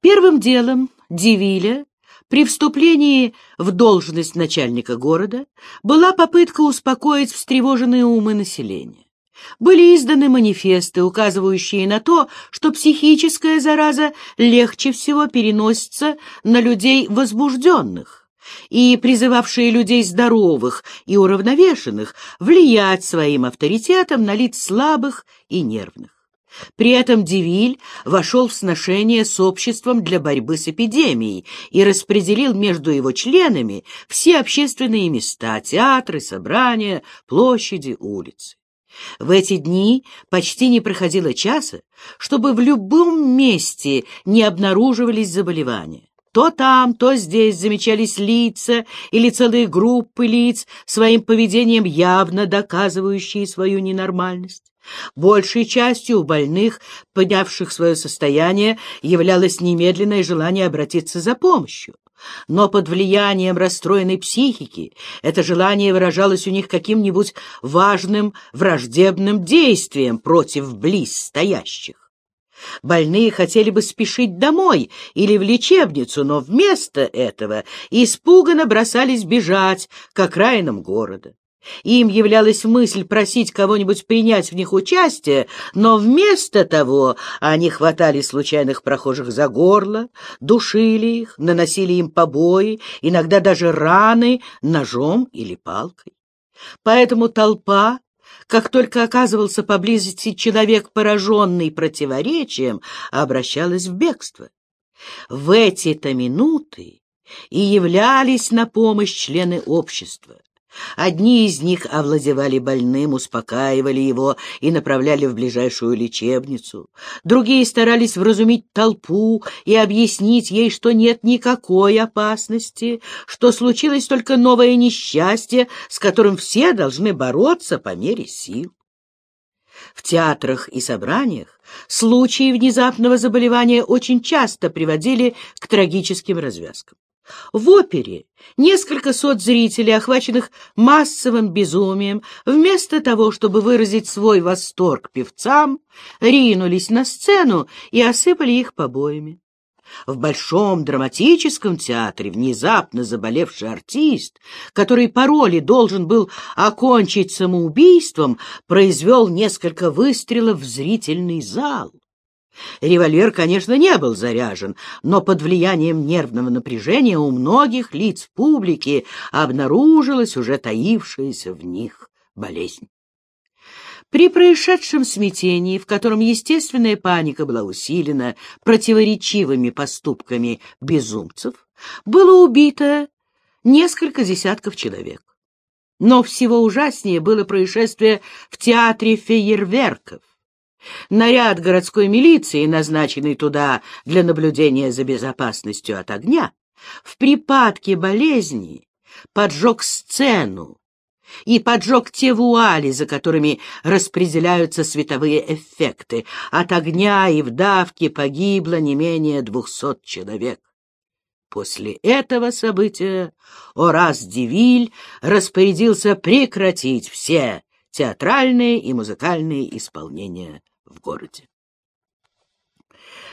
Первым делом Дивиля при вступлении в должность начальника города была попытка успокоить встревоженные умы населения. Были изданы манифесты, указывающие на то, что психическая зараза легче всего переносится на людей возбужденных, и призывавшие людей здоровых и уравновешенных влиять своим авторитетом на лиц слабых и нервных. При этом Девиль вошел в сношение с обществом для борьбы с эпидемией и распределил между его членами все общественные места, театры, собрания, площади, улицы. В эти дни почти не проходило часа, чтобы в любом месте не обнаруживались заболевания. То там, то здесь замечались лица или целые группы лиц, своим поведением явно доказывающие свою ненормальность. Большей частью у больных, поднявших свое состояние, являлось немедленное желание обратиться за помощью. Но под влиянием расстроенной психики это желание выражалось у них каким-нибудь важным враждебным действием против близ стоящих. Больные хотели бы спешить домой или в лечебницу, но вместо этого испуганно бросались бежать к окраинам города. Им являлась мысль просить кого-нибудь принять в них участие, но вместо того они хватали случайных прохожих за горло, душили их, наносили им побои, иногда даже раны ножом или палкой. Поэтому толпа, как только оказывался поблизости человек, пораженный противоречием, обращалась в бегство. В эти-то минуты и являлись на помощь члены общества. Одни из них овладевали больным, успокаивали его и направляли в ближайшую лечебницу. Другие старались вразумить толпу и объяснить ей, что нет никакой опасности, что случилось только новое несчастье, с которым все должны бороться по мере сил. В театрах и собраниях случаи внезапного заболевания очень часто приводили к трагическим развязкам. В опере несколько сот зрителей, охваченных массовым безумием, вместо того, чтобы выразить свой восторг певцам, ринулись на сцену и осыпали их побоями. В Большом драматическом театре внезапно заболевший артист, который по роли должен был окончить самоубийством, произвел несколько выстрелов в зрительный зал. Револьвер, конечно, не был заряжен, но под влиянием нервного напряжения у многих лиц публики обнаружилась уже таившаяся в них болезнь. При происшедшем смятении, в котором естественная паника была усилена противоречивыми поступками безумцев, было убито несколько десятков человек. Но всего ужаснее было происшествие в театре фейерверков, Наряд городской милиции, назначенный туда для наблюдения за безопасностью от огня, в припадке болезни поджег сцену и поджег те вуали, за которыми распределяются световые эффекты. От огня и вдавки погибло не менее двухсот человек. После этого события Орас Дивиль распорядился прекратить все театральные и музыкальные исполнения в городе.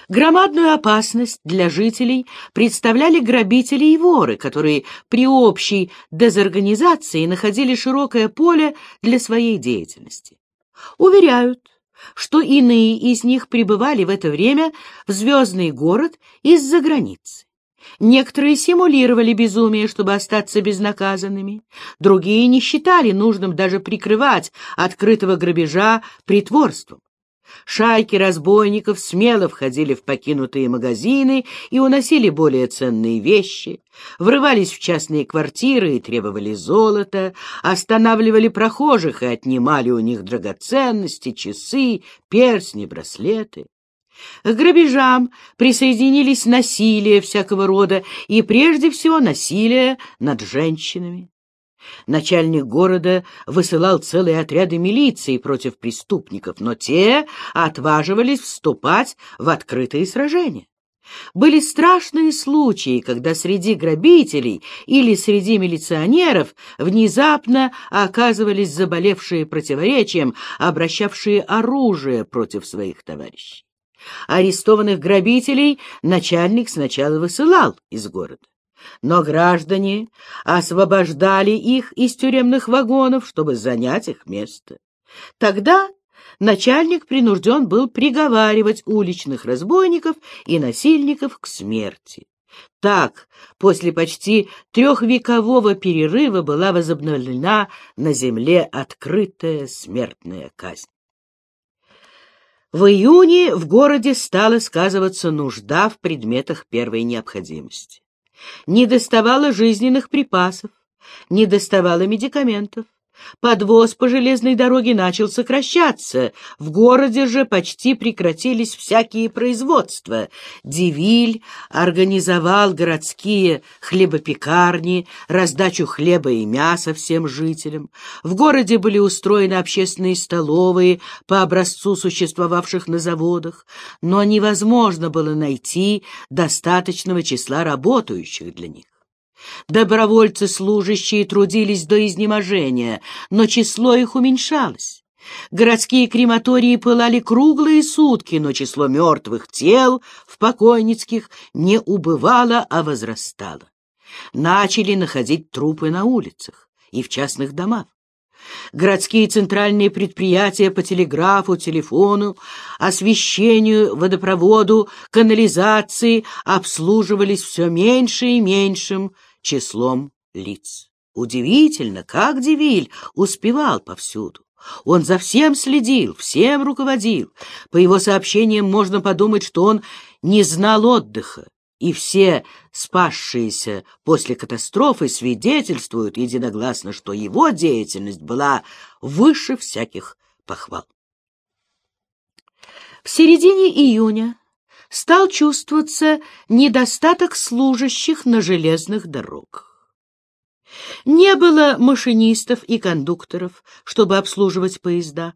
Громадную опасность для жителей представляли грабители и воры, которые при общей дезорганизации находили широкое поле для своей деятельности. Уверяют, что иные из них пребывали в это время в звездный город из-за границы. Некоторые симулировали безумие, чтобы остаться безнаказанными, другие не считали нужным даже прикрывать открытого грабежа притворством. Шайки разбойников смело входили в покинутые магазины и уносили более ценные вещи, врывались в частные квартиры и требовали золота, останавливали прохожих и отнимали у них драгоценности, часы, персни, браслеты. К грабежам присоединились насилие всякого рода и прежде всего насилие над женщинами. Начальник города высылал целые отряды милиции против преступников, но те отваживались вступать в открытые сражения. Были страшные случаи, когда среди грабителей или среди милиционеров внезапно оказывались заболевшие противоречием, обращавшие оружие против своих товарищей. Арестованных грабителей начальник сначала высылал из города. Но граждане освобождали их из тюремных вагонов, чтобы занять их место. Тогда начальник принужден был приговаривать уличных разбойников и насильников к смерти. Так, после почти трехвекового перерыва была возобновлена на земле открытая смертная казнь. В июне в городе стала сказываться нужда в предметах первой необходимости. Не доставало жизненных припасов, не доставало медикаментов. Подвоз по железной дороге начал сокращаться, в городе же почти прекратились всякие производства. Девиль организовал городские хлебопекарни, раздачу хлеба и мяса всем жителям. В городе были устроены общественные столовые по образцу существовавших на заводах, но невозможно было найти достаточного числа работающих для них. Добровольцы-служащие трудились до изнеможения, но число их уменьшалось. Городские крематории пылали круглые сутки, но число мертвых тел в покойницких не убывало, а возрастало. Начали находить трупы на улицах и в частных домах. Городские центральные предприятия по телеграфу, телефону, освещению, водопроводу, канализации обслуживались все меньше и меньшим числом лиц. Удивительно, как Девиль успевал повсюду. Он за всем следил, всем руководил. По его сообщениям можно подумать, что он не знал отдыха. И все спасшиеся после катастрофы свидетельствуют единогласно, что его деятельность была выше всяких похвал. В середине июня стал чувствоваться недостаток служащих на железных дорогах. Не было машинистов и кондукторов, чтобы обслуживать поезда.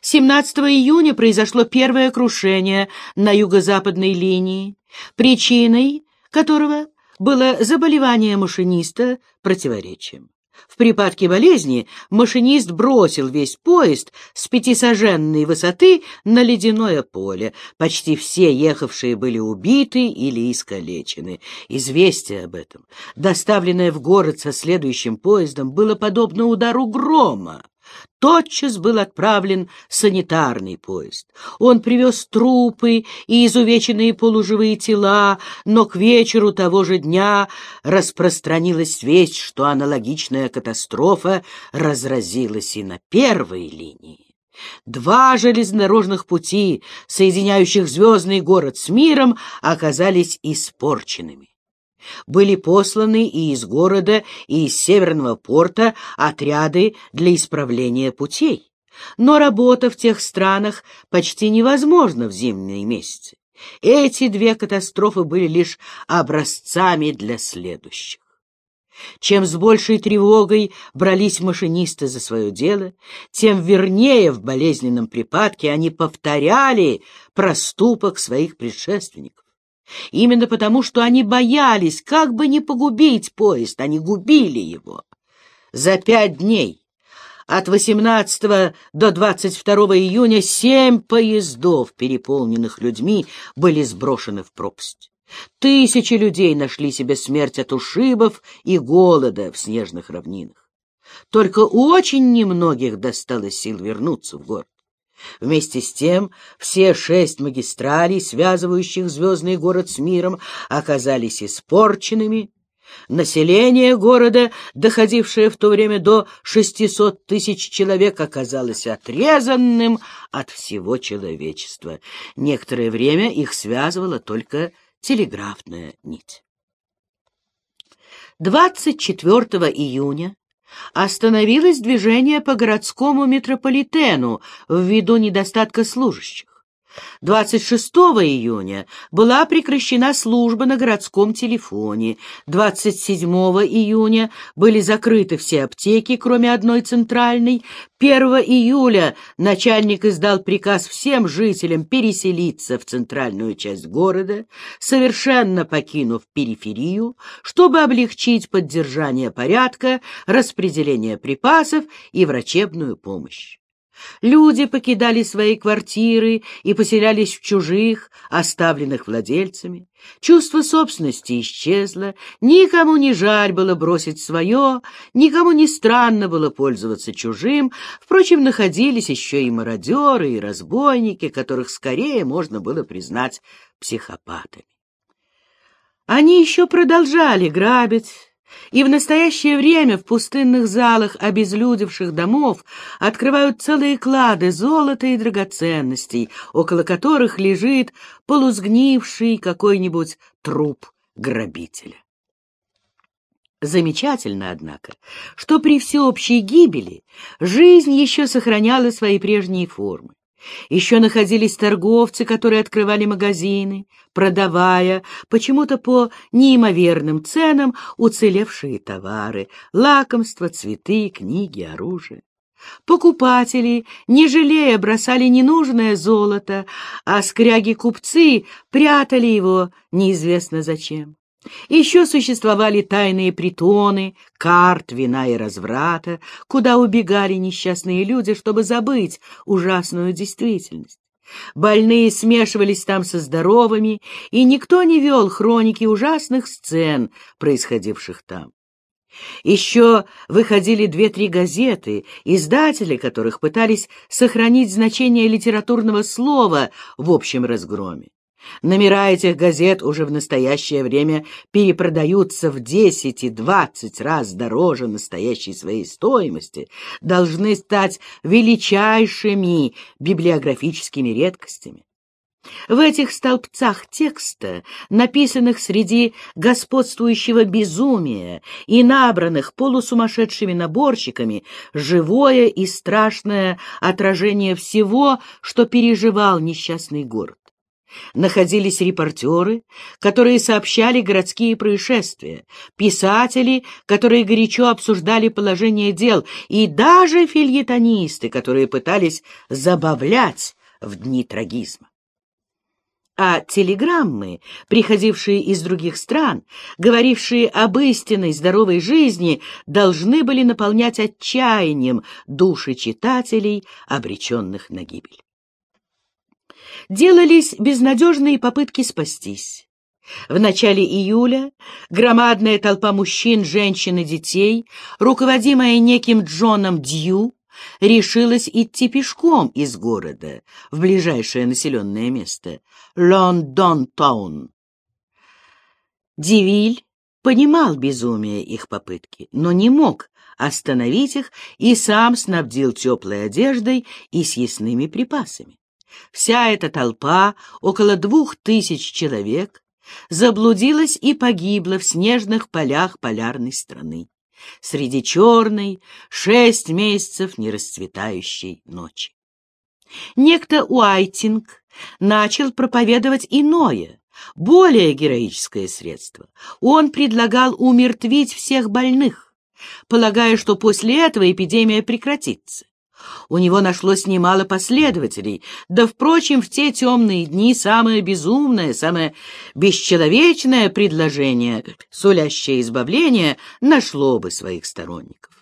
17 июня произошло первое крушение на юго-западной линии, причиной которого было заболевание машиниста противоречием. В припадке болезни машинист бросил весь поезд с пятисоженной высоты на ледяное поле. Почти все ехавшие были убиты или искалечены. Известие об этом, доставленное в город со следующим поездом, было подобно удару грома. Тотчас был отправлен санитарный поезд. Он привез трупы и изувеченные полуживые тела, но к вечеру того же дня распространилась весть, что аналогичная катастрофа разразилась и на первой линии. Два железнодорожных пути, соединяющих звездный город с миром, оказались испорченными были посланы и из города, и из северного порта отряды для исправления путей. Но работа в тех странах почти невозможна в зимние месяцы. Эти две катастрофы были лишь образцами для следующих. Чем с большей тревогой брались машинисты за свое дело, тем вернее в болезненном припадке они повторяли проступок своих предшественников. Именно потому, что они боялись, как бы не погубить поезд, они губили его. За пять дней, от 18 до 22 июня, семь поездов, переполненных людьми, были сброшены в пропасть. Тысячи людей нашли себе смерть от ушибов и голода в снежных равнинах. Только очень немногих досталось сил вернуться в город. Вместе с тем все шесть магистралей, связывающих звездный город с миром, оказались испорченными. Население города, доходившее в то время до 600 тысяч человек, оказалось отрезанным от всего человечества. Некоторое время их связывала только телеграфная нить. 24 июня остановилось движение по городскому метрополитену ввиду недостатка служащих. 26 июня была прекращена служба на городском телефоне. 27 июня были закрыты все аптеки, кроме одной центральной. 1 июля начальник издал приказ всем жителям переселиться в центральную часть города, совершенно покинув периферию, чтобы облегчить поддержание порядка, распределение припасов и врачебную помощь. Люди покидали свои квартиры и поселялись в чужих, оставленных владельцами. Чувство собственности исчезло, никому не жаль было бросить свое, никому не странно было пользоваться чужим. Впрочем, находились еще и мародеры, и разбойники, которых скорее можно было признать психопатами. Они еще продолжали грабить, и в настоящее время в пустынных залах обезлюдевших домов открывают целые клады золота и драгоценностей, около которых лежит полузгнивший какой-нибудь труп грабителя. Замечательно, однако, что при всеобщей гибели жизнь еще сохраняла свои прежние формы. Еще находились торговцы, которые открывали магазины, продавая почему-то по неимоверным ценам уцелевшие товары, лакомства, цветы, книги, оружие. Покупатели, не жалея, бросали ненужное золото, а скряги-купцы прятали его неизвестно зачем. Еще существовали тайные притоны, карт, вина и разврата, куда убегали несчастные люди, чтобы забыть ужасную действительность. Больные смешивались там со здоровыми, и никто не вел хроники ужасных сцен, происходивших там. Еще выходили две-три газеты, издатели которых пытались сохранить значение литературного слова в общем разгроме. Номера этих газет уже в настоящее время перепродаются в 10 и 20 раз дороже настоящей своей стоимости, должны стать величайшими библиографическими редкостями. В этих столбцах текста, написанных среди господствующего безумия и набранных полусумасшедшими наборщиками, живое и страшное отражение всего, что переживал несчастный город находились репортеры, которые сообщали городские происшествия, писатели, которые горячо обсуждали положение дел, и даже фильетонисты, которые пытались забавлять в дни трагизма. А телеграммы, приходившие из других стран, говорившие об истинной здоровой жизни, должны были наполнять отчаянием души читателей, обреченных на гибель делались безнадежные попытки спастись. В начале июля громадная толпа мужчин, женщин и детей, руководимая неким Джоном Дью, решилась идти пешком из города в ближайшее населенное место — Лондон-таун. Дивиль понимал безумие их попытки, но не мог остановить их и сам снабдил теплой одеждой и съестными припасами. Вся эта толпа, около двух тысяч человек, заблудилась и погибла в снежных полях полярной страны, среди черной, шесть месяцев нерасцветающей ночи. Некто Уайтинг начал проповедовать иное, более героическое средство. Он предлагал умертвить всех больных, полагая, что после этого эпидемия прекратится. У него нашлось немало последователей, да, впрочем, в те темные дни самое безумное, самое бесчеловечное предложение, сулящее избавление, нашло бы своих сторонников.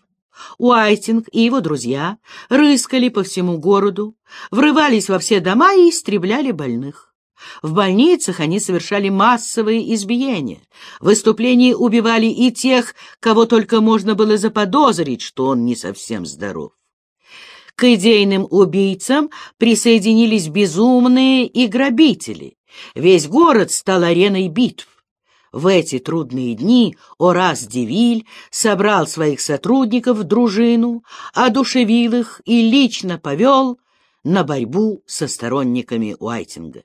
Уайтинг и его друзья рыскали по всему городу, врывались во все дома и истребляли больных. В больницах они совершали массовые избиения. В выступлении убивали и тех, кого только можно было заподозрить, что он не совсем здоров. К идейным убийцам присоединились безумные и грабители. Весь город стал ареной битв. В эти трудные дни Орас Девиль собрал своих сотрудников в дружину, одушевил их и лично повел на борьбу со сторонниками Уайтинга.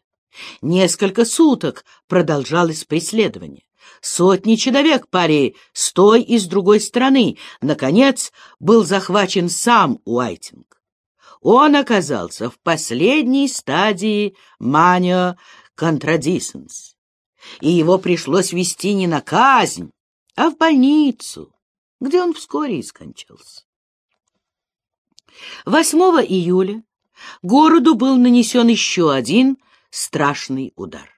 Несколько суток продолжалось преследование. Сотни человек пари с той и с другой стороны. Наконец был захвачен сам Уайтинг он оказался в последней стадии манио контрадисенс, и его пришлось вести не на казнь, а в больницу, где он вскоре и скончался. 8 июля городу был нанесен еще один страшный удар.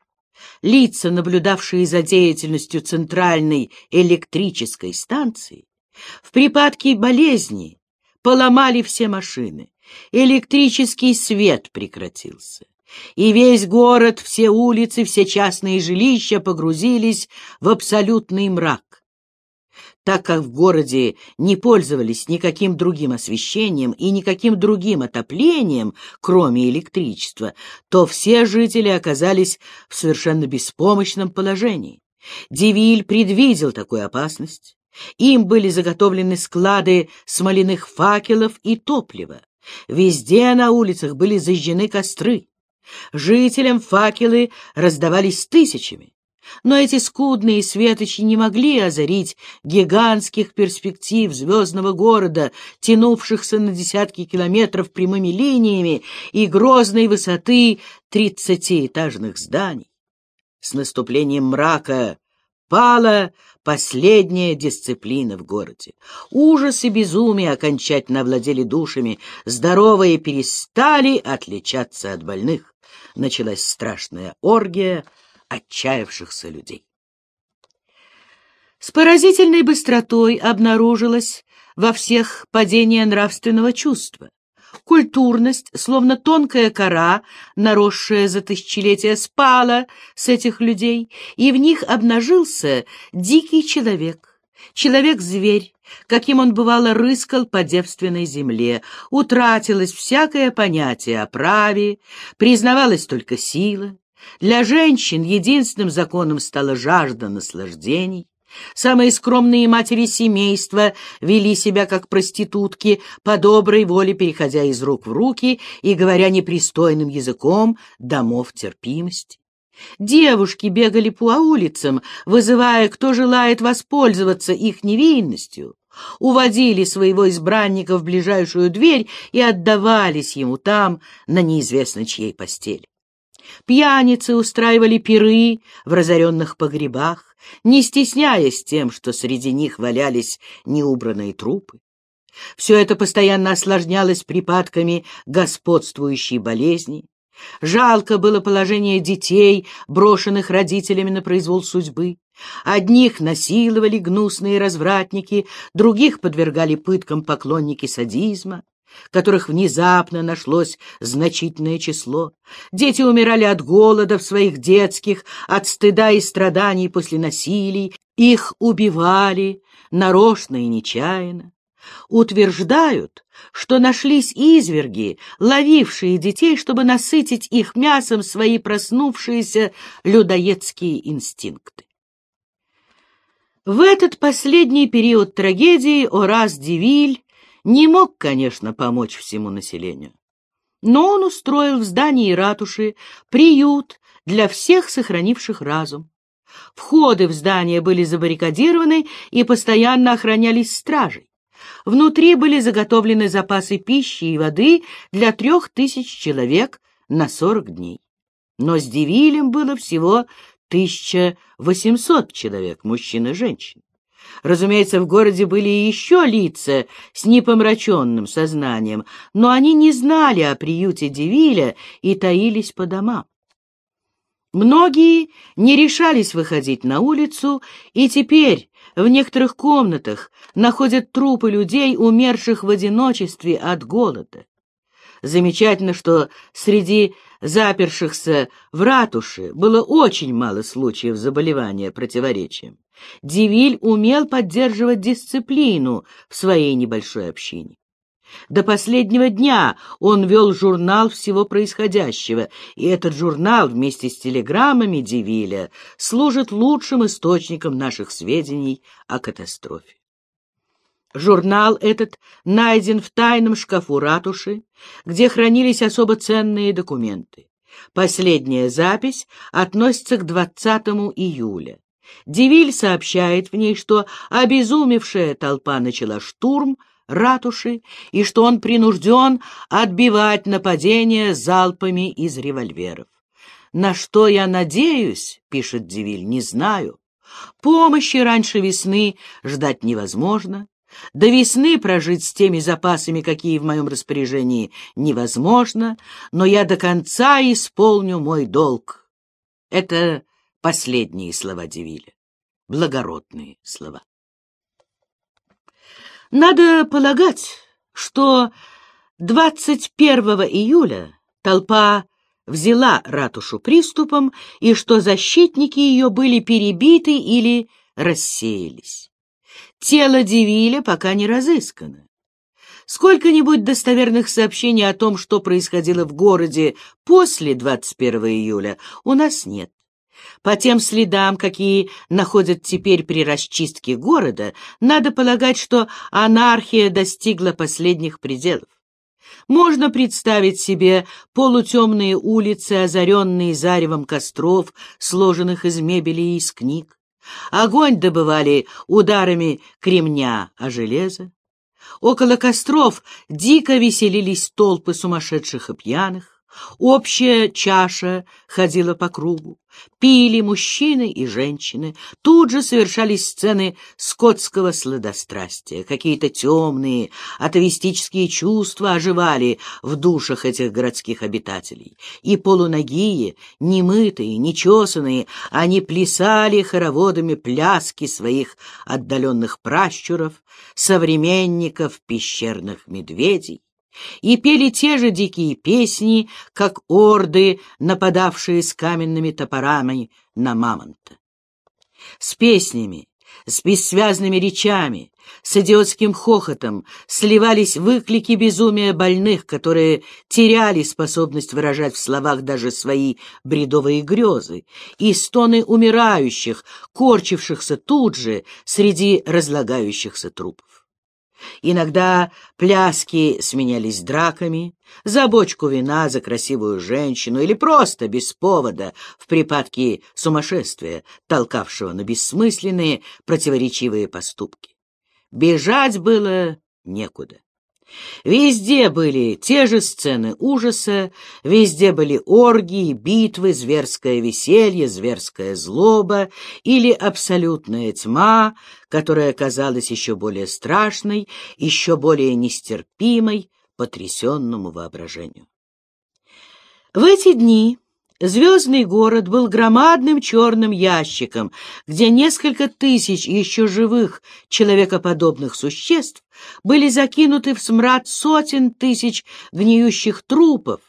Лица, наблюдавшие за деятельностью центральной электрической станции, в припадке болезни поломали все машины, электрический свет прекратился, и весь город, все улицы, все частные жилища погрузились в абсолютный мрак. Так как в городе не пользовались никаким другим освещением и никаким другим отоплением, кроме электричества, то все жители оказались в совершенно беспомощном положении. Девиль предвидел такую опасность. Им были заготовлены склады смоляных факелов и топлива. Везде на улицах были зажжены костры. Жителям факелы раздавались тысячами. Но эти скудные светочи не могли озарить гигантских перспектив звездного города, тянувшихся на десятки километров прямыми линиями и грозной высоты тридцатиэтажных зданий. С наступлением мрака пала последняя дисциплина в городе. Ужас и безумие окончательно овладели душами, здоровые перестали отличаться от больных. Началась страшная оргия отчаявшихся людей. С поразительной быстротой обнаружилось во всех падение нравственного чувства. Культурность, словно тонкая кора, наросшая за тысячелетия, спала с этих людей, и в них обнажился дикий человек, человек-зверь, каким он бывало рыскал по девственной земле, утратилось всякое понятие о праве, признавалась только сила. Для женщин единственным законом стала жажда наслаждений. Самые скромные матери семейства вели себя как проститутки, по доброй воле переходя из рук в руки и говоря непристойным языком домов терпимости. Девушки бегали по улицам, вызывая, кто желает воспользоваться их невинностью, уводили своего избранника в ближайшую дверь и отдавались ему там, на неизвестно чьей постели. Пьяницы устраивали пиры в разоренных погребах, не стесняясь тем, что среди них валялись неубранные трупы. Все это постоянно осложнялось припадками господствующей болезни. Жалко было положение детей, брошенных родителями на произвол судьбы. Одних насиловали гнусные развратники, других подвергали пыткам поклонники садизма которых внезапно нашлось значительное число. Дети умирали от голода в своих детских, от стыда и страданий после насилий, их убивали нарочно и нечаянно. Утверждают, что нашлись изверги, ловившие детей, чтобы насытить их мясом свои проснувшиеся людоедские инстинкты. В этот последний период трагедии Орас Дивиль не мог, конечно, помочь всему населению. Но он устроил в здании ратуши приют для всех сохранивших разум. Входы в здание были забаррикадированы и постоянно охранялись стражей. Внутри были заготовлены запасы пищи и воды для трех тысяч человек на сорок дней. Но с Девилем было всего 1800 человек, мужчин и женщин. Разумеется, в городе были и еще лица с непомраченным сознанием, но они не знали о приюте Девиля и таились по домам. Многие не решались выходить на улицу, и теперь в некоторых комнатах находят трупы людей, умерших в одиночестве от голода. Замечательно, что среди запершихся в ратуше было очень мало случаев заболевания противоречием. Дивиль умел поддерживать дисциплину в своей небольшой общине. До последнего дня он вел журнал всего происходящего, и этот журнал вместе с телеграммами Дивиля служит лучшим источником наших сведений о катастрофе. Журнал этот найден в тайном шкафу ратуши, где хранились особо ценные документы. Последняя запись относится к 20 июля. Девиль сообщает в ней, что обезумевшая толпа начала штурм ратуши и что он принужден отбивать нападение залпами из револьверов. «На что я надеюсь, — пишет Девиль, — не знаю. Помощи раньше весны ждать невозможно. До весны прожить с теми запасами, какие в моем распоряжении, невозможно, но я до конца исполню мой долг. Это последние слова Девиля, благородные слова. Надо полагать, что 21 июля толпа взяла ратушу приступом, и что защитники ее были перебиты или рассеялись. Тело Девиля пока не разыскано. Сколько-нибудь достоверных сообщений о том, что происходило в городе после 21 июля, у нас нет. По тем следам, какие находят теперь при расчистке города, надо полагать, что анархия достигла последних пределов. Можно представить себе полутемные улицы, озаренные заревом костров, сложенных из мебели и из книг. Огонь добывали ударами кремня, а железо. Около костров дико веселились толпы сумасшедших и пьяных. Общая чаша ходила по кругу. Пили мужчины и женщины. Тут же совершались сцены скотского сладострастия. Какие-то темные, атовистические чувства оживали в душах этих городских обитателей. И полуногие, немытые, нечесанные, они плясали хороводами пляски своих отдаленных пращуров, современников пещерных медведей и пели те же дикие песни, как орды, нападавшие с каменными топорами на мамонта. С песнями, с бессвязными речами, с идиотским хохотом сливались выклики безумия больных, которые теряли способность выражать в словах даже свои бредовые грезы, и стоны умирающих, корчившихся тут же среди разлагающихся трупов. Иногда пляски сменялись драками, за бочку вина, за красивую женщину или просто без повода в припадке сумасшествия, толкавшего на бессмысленные противоречивые поступки. Бежать было некуда. Везде были те же сцены ужаса, везде были оргии, битвы, зверское веселье, зверская злоба или абсолютная тьма, которая казалась еще более страшной, еще более нестерпимой потрясенному воображению. В эти дни Звездный город был громадным черным ящиком, где несколько тысяч еще живых человекоподобных существ были закинуты в смрад сотен тысяч гниющих трупов,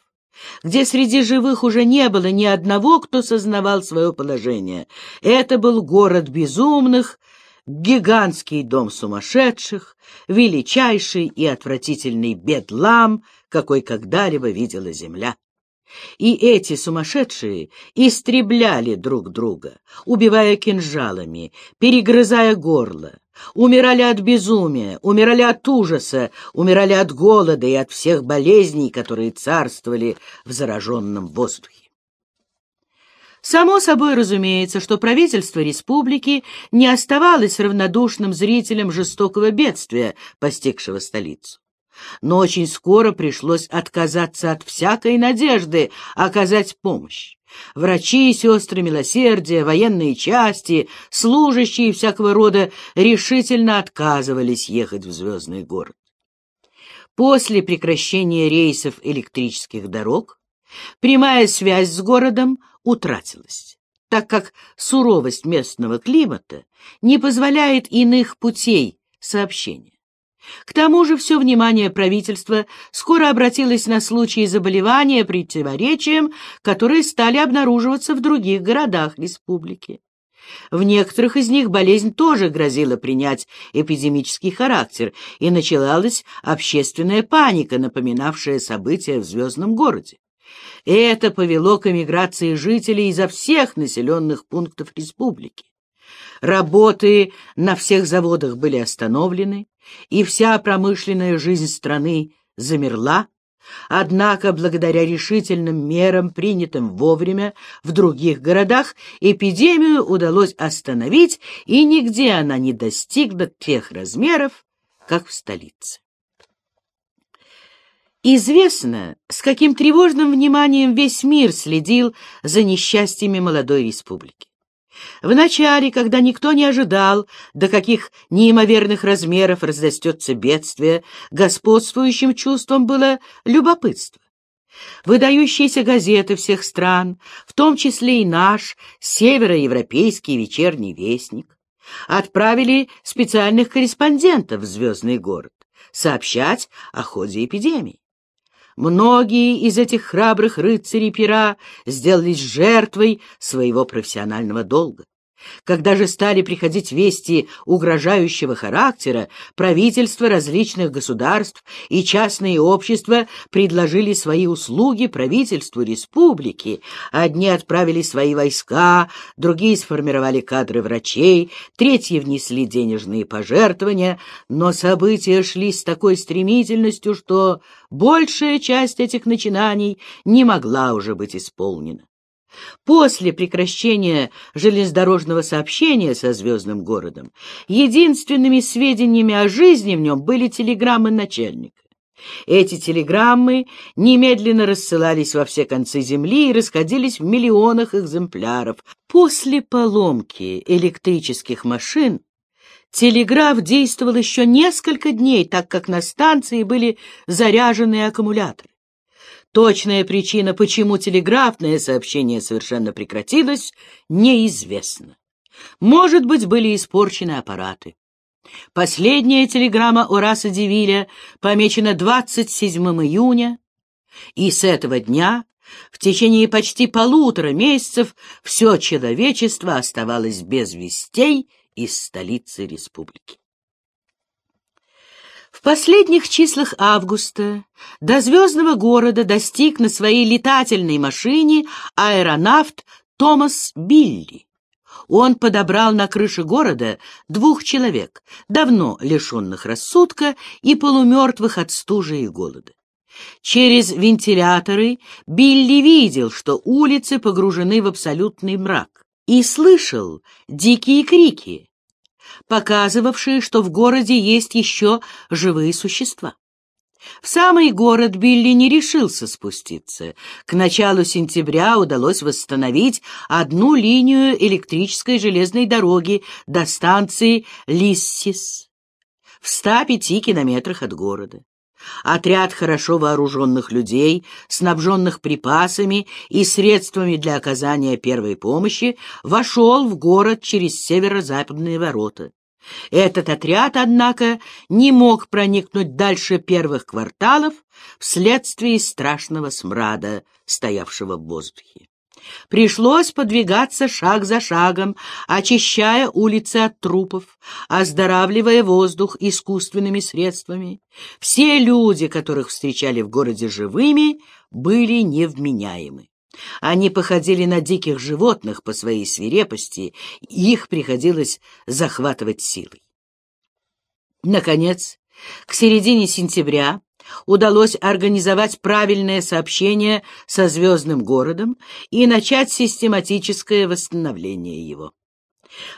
где среди живых уже не было ни одного, кто сознавал свое положение. Это был город безумных, гигантский дом сумасшедших, величайший и отвратительный бедлам, какой когда-либо видела земля. И эти сумасшедшие истребляли друг друга, убивая кинжалами, перегрызая горло, умирали от безумия, умирали от ужаса, умирали от голода и от всех болезней, которые царствовали в зараженном воздухе. Само собой разумеется, что правительство республики не оставалось равнодушным зрителем жестокого бедствия, постигшего столицу но очень скоро пришлось отказаться от всякой надежды оказать помощь. Врачи, сестры милосердия, военные части, служащие всякого рода решительно отказывались ехать в Звездный город. После прекращения рейсов электрических дорог прямая связь с городом утратилась, так как суровость местного климата не позволяет иных путей сообщения. К тому же все внимание правительства скоро обратилось на случаи заболевания противоречием, которые стали обнаруживаться в других городах республики. В некоторых из них болезнь тоже грозила принять эпидемический характер, и началась общественная паника, напоминавшая события в Звездном городе. Это повело к эмиграции жителей изо всех населенных пунктов республики. Работы на всех заводах были остановлены, и вся промышленная жизнь страны замерла, Однако, благодаря решительным мерам, принятым вовремя в других городах, эпидемию удалось остановить, и нигде она не достигла тех размеров, как в столице. Известно, с каким тревожным вниманием весь мир следил за несчастьями молодой республики. Вначале, когда никто не ожидал, до каких неимоверных размеров разрастется бедствие, господствующим чувством было любопытство. Выдающиеся газеты всех стран, в том числе и наш североевропейский вечерний вестник, отправили специальных корреспондентов в Звездный город сообщать о ходе эпидемии. Многие из этих храбрых рыцарей пера сделались жертвой своего профессионального долга. Когда же стали приходить вести угрожающего характера, правительства различных государств и частные общества предложили свои услуги правительству республики. Одни отправили свои войска, другие сформировали кадры врачей, третьи внесли денежные пожертвования, но события шли с такой стремительностью, что большая часть этих начинаний не могла уже быть исполнена. После прекращения железнодорожного сообщения со звездным городом единственными сведениями о жизни в нем были телеграммы начальника. Эти телеграммы немедленно рассылались во все концы земли и расходились в миллионах экземпляров. После поломки электрических машин телеграф действовал еще несколько дней, так как на станции были заряжены аккумуляторы. Точная причина, почему телеграфное сообщение совершенно прекратилось, неизвестна. Может быть, были испорчены аппараты. Последняя телеграмма Ораса Девиля помечена 27 июня, и с этого дня в течение почти полутора месяцев все человечество оставалось без вестей из столицы республики. В последних числах августа до звездного города достиг на своей летательной машине аэронавт Томас Билли. Он подобрал на крыше города двух человек, давно лишенных рассудка и полумертвых от стужи и голода. Через вентиляторы Билли видел, что улицы погружены в абсолютный мрак, и слышал дикие крики, показывавшие, что в городе есть еще живые существа. В самый город Билли не решился спуститься. К началу сентября удалось восстановить одну линию электрической железной дороги до станции Лиссис в 105 километрах от города. Отряд хорошо вооруженных людей, снабженных припасами и средствами для оказания первой помощи, вошел в город через северо-западные ворота. Этот отряд, однако, не мог проникнуть дальше первых кварталов вследствие страшного смрада, стоявшего в воздухе. Пришлось подвигаться шаг за шагом, очищая улицы от трупов, оздоравливая воздух искусственными средствами. Все люди, которых встречали в городе живыми, были невменяемы. Они походили на диких животных по своей свирепости, и их приходилось захватывать силой. Наконец, к середине сентября удалось организовать правильное сообщение со звездным городом и начать систематическое восстановление его.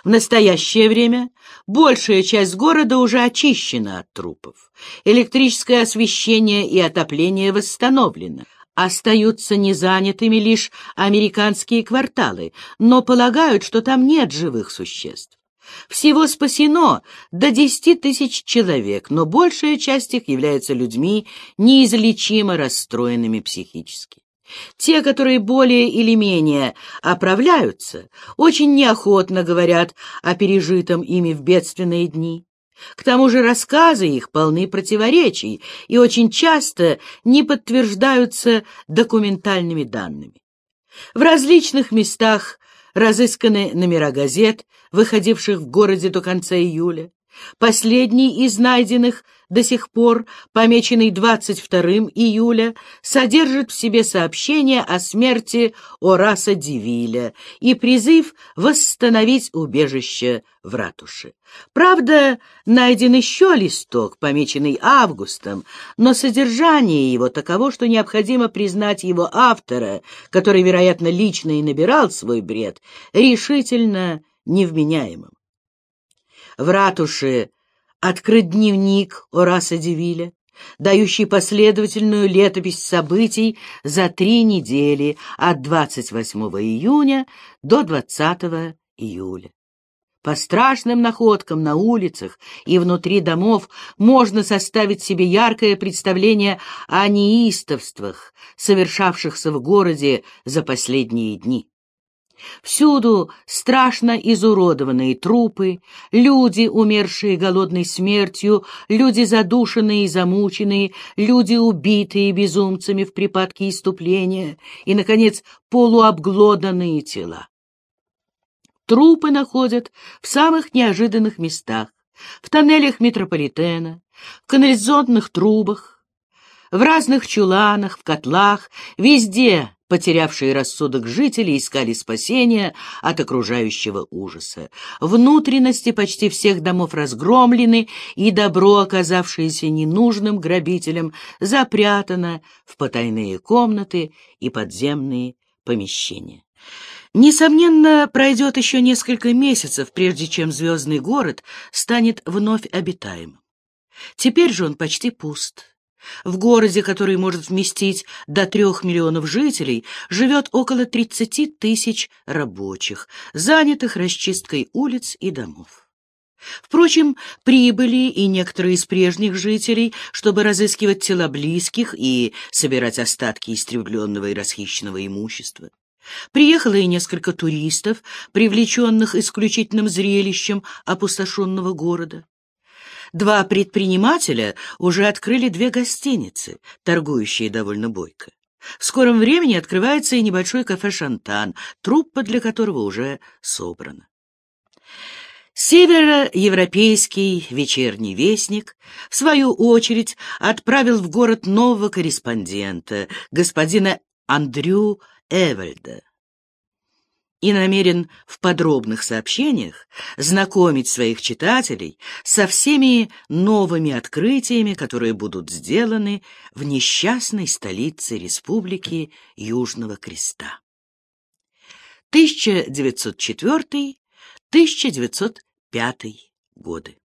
В настоящее время большая часть города уже очищена от трупов. Электрическое освещение и отопление восстановлено. Остаются незанятыми лишь американские кварталы, но полагают, что там нет живых существ. Всего спасено до десяти тысяч человек, но большая часть их является людьми, неизлечимо расстроенными психически. Те, которые более или менее оправляются, очень неохотно говорят о пережитом ими в бедственные дни. К тому же рассказы их полны противоречий и очень часто не подтверждаются документальными данными. В различных местах разысканы номера газет, выходивших в городе до конца июля. Последний из найденных до сих пор, помеченный 22 июля, содержит в себе сообщение о смерти Ораса Дивиля и призыв восстановить убежище в ратуше. Правда, найден еще листок, помеченный Августом, но содержание его таково, что необходимо признать его автора, который, вероятно, лично и набирал свой бред, решительно невменяемым. В ратуше открыт дневник Ораса Девиля, дающий последовательную летопись событий за три недели от 28 июня до 20 июля. По страшным находкам на улицах и внутри домов можно составить себе яркое представление о неистовствах, совершавшихся в городе за последние дни. Всюду страшно изуродованные трупы, люди, умершие голодной смертью, люди, задушенные и замученные, люди, убитые безумцами в припадке иступления и, наконец, полуобглоданные тела. Трупы находят в самых неожиданных местах, в тоннелях метрополитена, в канализационных трубах, в разных чуланах, в котлах, везде потерявшие рассудок жители искали спасения от окружающего ужаса. Внутренности почти всех домов разгромлены, и добро, оказавшееся ненужным грабителям, запрятано в потайные комнаты и подземные помещения. Несомненно, пройдет еще несколько месяцев, прежде чем звездный город станет вновь обитаемым. Теперь же он почти пуст. В городе, который может вместить до трех миллионов жителей, живет около 30 тысяч рабочих, занятых расчисткой улиц и домов. Впрочем, прибыли и некоторые из прежних жителей, чтобы разыскивать тела близких и собирать остатки истребленного и расхищенного имущества. Приехало и несколько туристов, привлеченных исключительным зрелищем опустошенного города. Два предпринимателя уже открыли две гостиницы, торгующие довольно бойко. В скором времени открывается и небольшой кафе «Шантан», труппа для которого уже собрана. Североевропейский вечерний вестник, в свою очередь, отправил в город нового корреспондента, господина Андрю Эвальда и намерен в подробных сообщениях знакомить своих читателей со всеми новыми открытиями, которые будут сделаны в несчастной столице Республики Южного Креста. 1904-1905 годы.